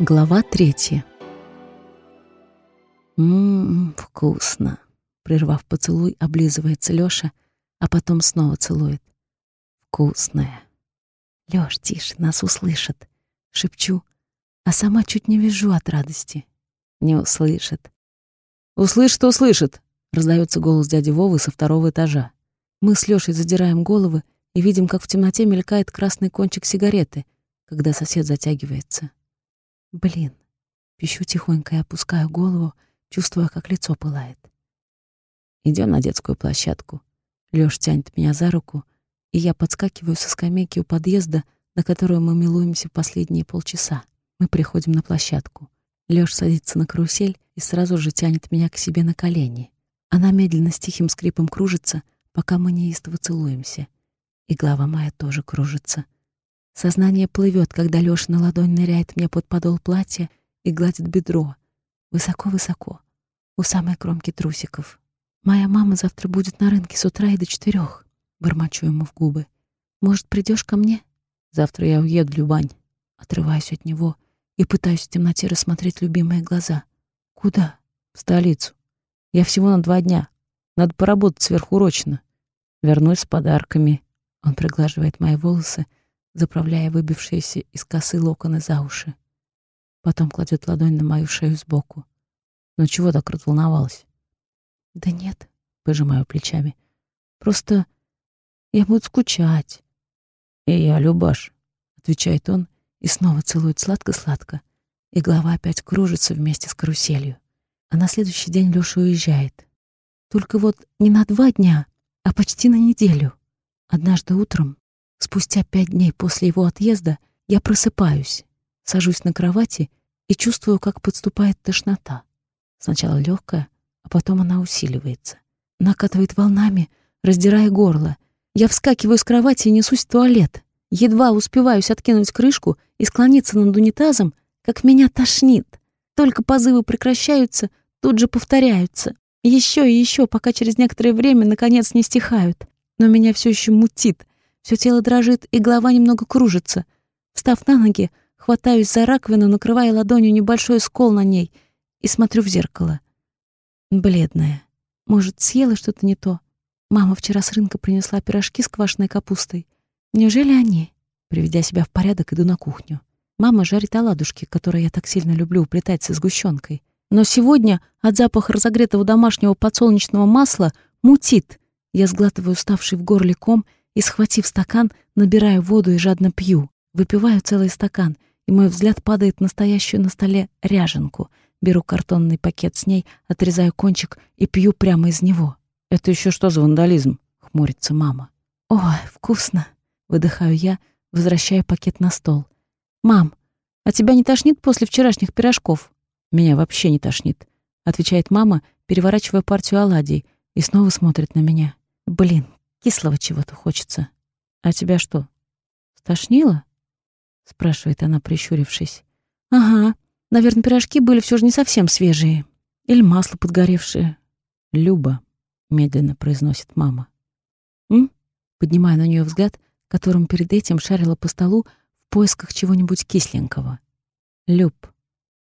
Глава третья. «Ммм, вкусно!» Прервав поцелуй, облизывается Лёша, а потом снова целует. «Вкусное!» «Лёш, тише, нас услышат!» Шепчу, а сама чуть не вижу от радости. Не услышит. «Услышит, услышит!» Раздается голос дяди Вовы со второго этажа. Мы с Лёшей задираем головы и видим, как в темноте мелькает красный кончик сигареты, когда сосед затягивается. Блин. Пищу тихонько и опускаю голову, чувствуя, как лицо пылает. Идем на детскую площадку. Лёш тянет меня за руку, и я подскакиваю со скамейки у подъезда, на которую мы милуемся последние полчаса. Мы приходим на площадку. Лёш садится на карусель и сразу же тянет меня к себе на колени. Она медленно с тихим скрипом кружится, пока мы неистово целуемся. И голова моя тоже кружится. Сознание плывет, когда Лёша на ладонь ныряет мне под подол платья и гладит бедро. Высоко-высоко, у самой кромки трусиков. «Моя мама завтра будет на рынке с утра и до четырех», — бормочу ему в губы. «Может, придешь ко мне?» «Завтра я уеду, Любань». Отрываюсь от него и пытаюсь в темноте рассмотреть любимые глаза. «Куда?» «В столицу. Я всего на два дня. Надо поработать сверхурочно. Вернусь с подарками». Он приглаживает мои волосы, заправляя выбившиеся из косы локоны за уши. Потом кладет ладонь на мою шею сбоку. «Ну чего так разволновалась?» «Да нет», — пожимаю плечами. «Просто я буду скучать». «И я, Любаш», — отвечает он и снова целует сладко-сладко, и голова опять кружится вместе с каруселью. А на следующий день Лёша уезжает. Только вот не на два дня, а почти на неделю. Однажды утром Спустя пять дней после его отъезда я просыпаюсь, сажусь на кровати и чувствую, как подступает тошнота. Сначала легкая, а потом она усиливается. Накатывает волнами, раздирая горло. Я вскакиваю с кровати и несусь в туалет. Едва успеваюсь откинуть крышку и склониться над унитазом, как меня тошнит. Только позывы прекращаются, тут же повторяются. Еще и еще, пока через некоторое время наконец не стихают. Но меня все еще мутит — все тело дрожит, и голова немного кружится. Встав на ноги, хватаюсь за раковину, накрывая ладонью небольшой скол на ней и смотрю в зеркало. Бледная. Может, съела что-то не то? Мама вчера с рынка принесла пирожки с квашеной капустой. Неужели они? Приведя себя в порядок, иду на кухню. Мама жарит оладушки, которые я так сильно люблю уплетать со сгущенкой. Но сегодня от запаха разогретого домашнего подсолнечного масла мутит. Я сглатываю уставший в горле ком и, схватив стакан, набираю воду и жадно пью. Выпиваю целый стакан, и мой взгляд падает на стоящую на столе ряженку. Беру картонный пакет с ней, отрезаю кончик и пью прямо из него. «Это еще что за вандализм?» — хмурится мама. «Ой, вкусно!» — выдыхаю я, возвращая пакет на стол. «Мам, а тебя не тошнит после вчерашних пирожков?» «Меня вообще не тошнит», — отвечает мама, переворачивая партию оладий, и снова смотрит на меня. «Блин, Кислого чего-то хочется. А тебя что, стошнило? Спрашивает она, прищурившись. Ага, наверное, пирожки были все же не совсем свежие. Или масло подгоревшее. Люба, медленно произносит мама. М? Поднимая на нее взгляд, которым перед этим шарила по столу в поисках чего-нибудь кисленького. Люб,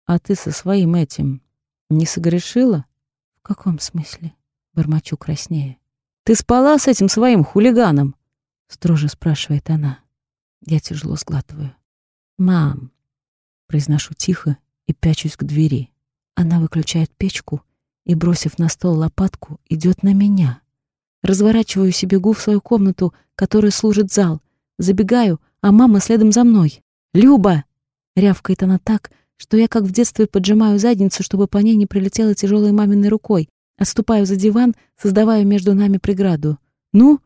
а ты со своим этим не согрешила? В каком смысле? Бормочу краснее. Ты спала с этим своим хулиганом?» — строже спрашивает она. Я тяжело сглатываю. «Мам!» — произношу тихо и пячусь к двери. Она выключает печку и, бросив на стол лопатку, идет на меня. Разворачиваюсь и бегу в свою комнату, которая служит зал. Забегаю, а мама следом за мной. «Люба!» — рявкает она так, что я как в детстве поджимаю задницу, чтобы по ней не прилетела тяжелой маминой рукой, Отступаю за диван, создавая между нами преграду. «Ну?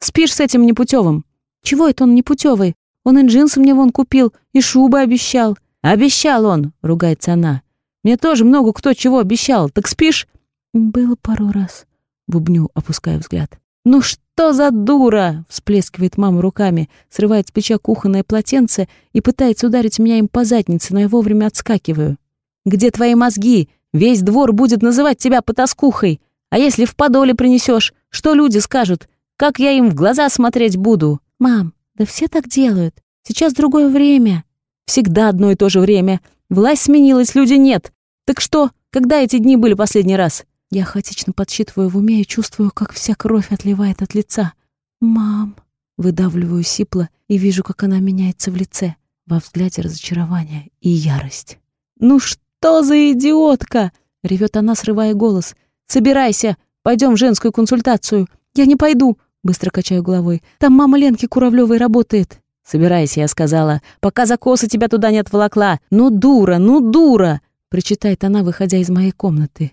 Спишь с этим непутевым?» «Чего это он непутевый? Он и джинсы мне вон купил, и шубы обещал». «Обещал он!» — ругается она. «Мне тоже много кто чего обещал. Так спишь?» «Было пару раз», — бубню, опуская взгляд. «Ну что за дура!» — всплескивает мама руками, срывает с плеча кухонное полотенце и пытается ударить меня им по заднице, но я вовремя отскакиваю. «Где твои мозги? Весь двор будет называть тебя потаскухой. А если в подоле принесешь, что люди скажут? Как я им в глаза смотреть буду? Мам, да все так делают. Сейчас другое время. Всегда одно и то же время. Власть сменилась, люди нет. Так что, когда эти дни были последний раз?» Я хаотично подсчитываю в уме и чувствую, как вся кровь отливает от лица. «Мам!» Выдавливаю сипло и вижу, как она меняется в лице. Во взгляде разочарование и ярость. «Ну что за идиотка!» — ревет она, срывая голос. «Собирайся, пойдем в женскую консультацию». «Я не пойду», — быстро качаю головой. «Там мама Ленки Куравлевой работает». «Собирайся», — я сказала, «пока закосы тебя туда не отволокла. Ну, дура, ну, дура!» — причитает она, выходя из моей комнаты.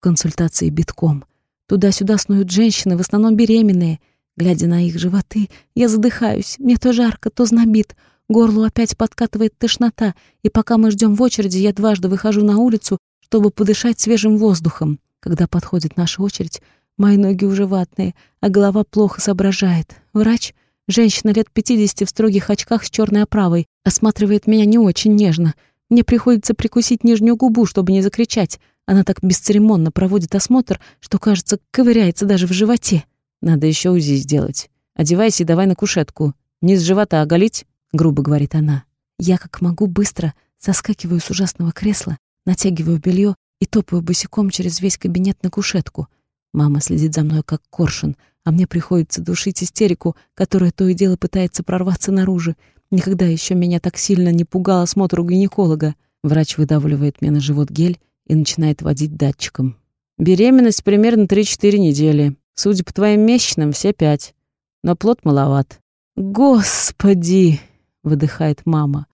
Консультации битком. Туда-сюда снуют женщины, в основном беременные. Глядя на их животы, я задыхаюсь. Мне то жарко, то знобит. Горлу опять подкатывает тошнота, и пока мы ждем в очереди, я дважды выхожу на улицу, чтобы подышать свежим воздухом. Когда подходит наша очередь, мои ноги уже ватные, а голова плохо соображает. Врач — Женщина лет 50 в строгих очках с черной оправой осматривает меня не очень нежно. Мне приходится прикусить нижнюю губу, чтобы не закричать. Она так бесцеремонно проводит осмотр, что, кажется, ковыряется даже в животе. Надо еще УЗИ сделать. Одевайся и давай на кушетку. Низ живота оголить, грубо говорит она. Я как могу быстро соскакиваю с ужасного кресла, натягиваю белье и топаю босиком через весь кабинет на кушетку. Мама следит за мной как коршун — а мне приходится душить истерику, которая то и дело пытается прорваться наружу. Никогда еще меня так сильно не пугал осмотр у гинеколога. Врач выдавливает мне на живот гель и начинает водить датчиком. Беременность примерно 3-4 недели. Судя по твоим месячным, все пять. Но плод маловат. «Господи!» — выдыхает мама.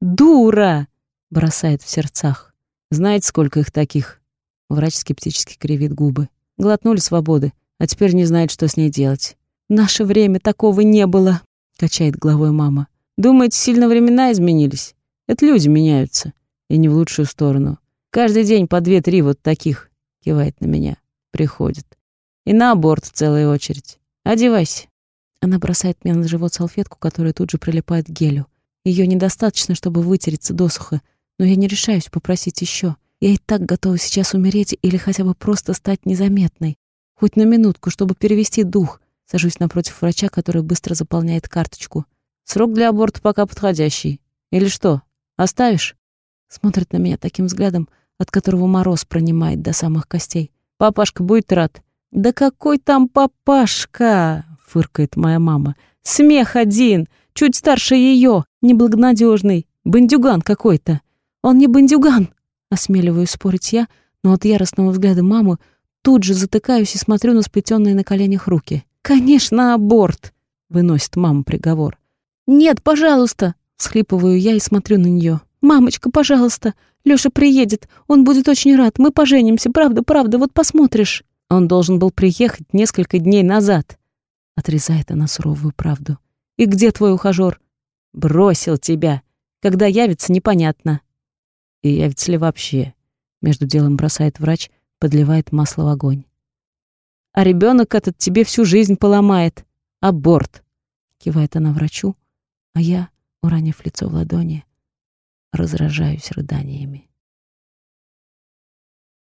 «Дура!» — бросает в сердцах. «Знаете, сколько их таких?» Врач скептически кривит губы. Глотнули свободы а теперь не знает, что с ней делать. «В наше время такого не было», — качает головой мама. «Думаете, сильно времена изменились? Это люди меняются, и не в лучшую сторону. Каждый день по две-три вот таких», — кивает на меня, — приходит. «И на аборт целая очередь. Одевайся». Она бросает мне на живот салфетку, которая тут же прилипает к гелю. Ее недостаточно, чтобы вытереться досуха, но я не решаюсь попросить еще. Я и так готова сейчас умереть или хотя бы просто стать незаметной. Хоть на минутку, чтобы перевести дух. Сажусь напротив врача, который быстро заполняет карточку. Срок для аборта пока подходящий. Или что, оставишь? Смотрит на меня таким взглядом, от которого мороз пронимает до самых костей. Папашка будет рад. «Да какой там папашка!» — фыркает моя мама. «Смех один! Чуть старше ее, неблагонадежный, бандюган какой-то!» «Он не бандюган!» — осмеливаюсь спорить я, но от яростного взгляда мамы Тут же затыкаюсь и смотрю на сплетенные на коленях руки. «Конечно, аборт!» — выносит мама приговор. «Нет, пожалуйста!» — схлипываю я и смотрю на нее. «Мамочка, пожалуйста! Лёша приедет, он будет очень рад, мы поженимся, правда, правда, вот посмотришь!» Он должен был приехать несколько дней назад. Отрезает она суровую правду. «И где твой ухажёр?» «Бросил тебя. Когда явится, непонятно». «И явится ли вообще?» Между делом бросает врач — подливает масло в огонь. «А ребенок этот тебе всю жизнь поломает. Аборт!» Кивает она врачу, а я, уранив лицо в ладони, разражаюсь рыданиями.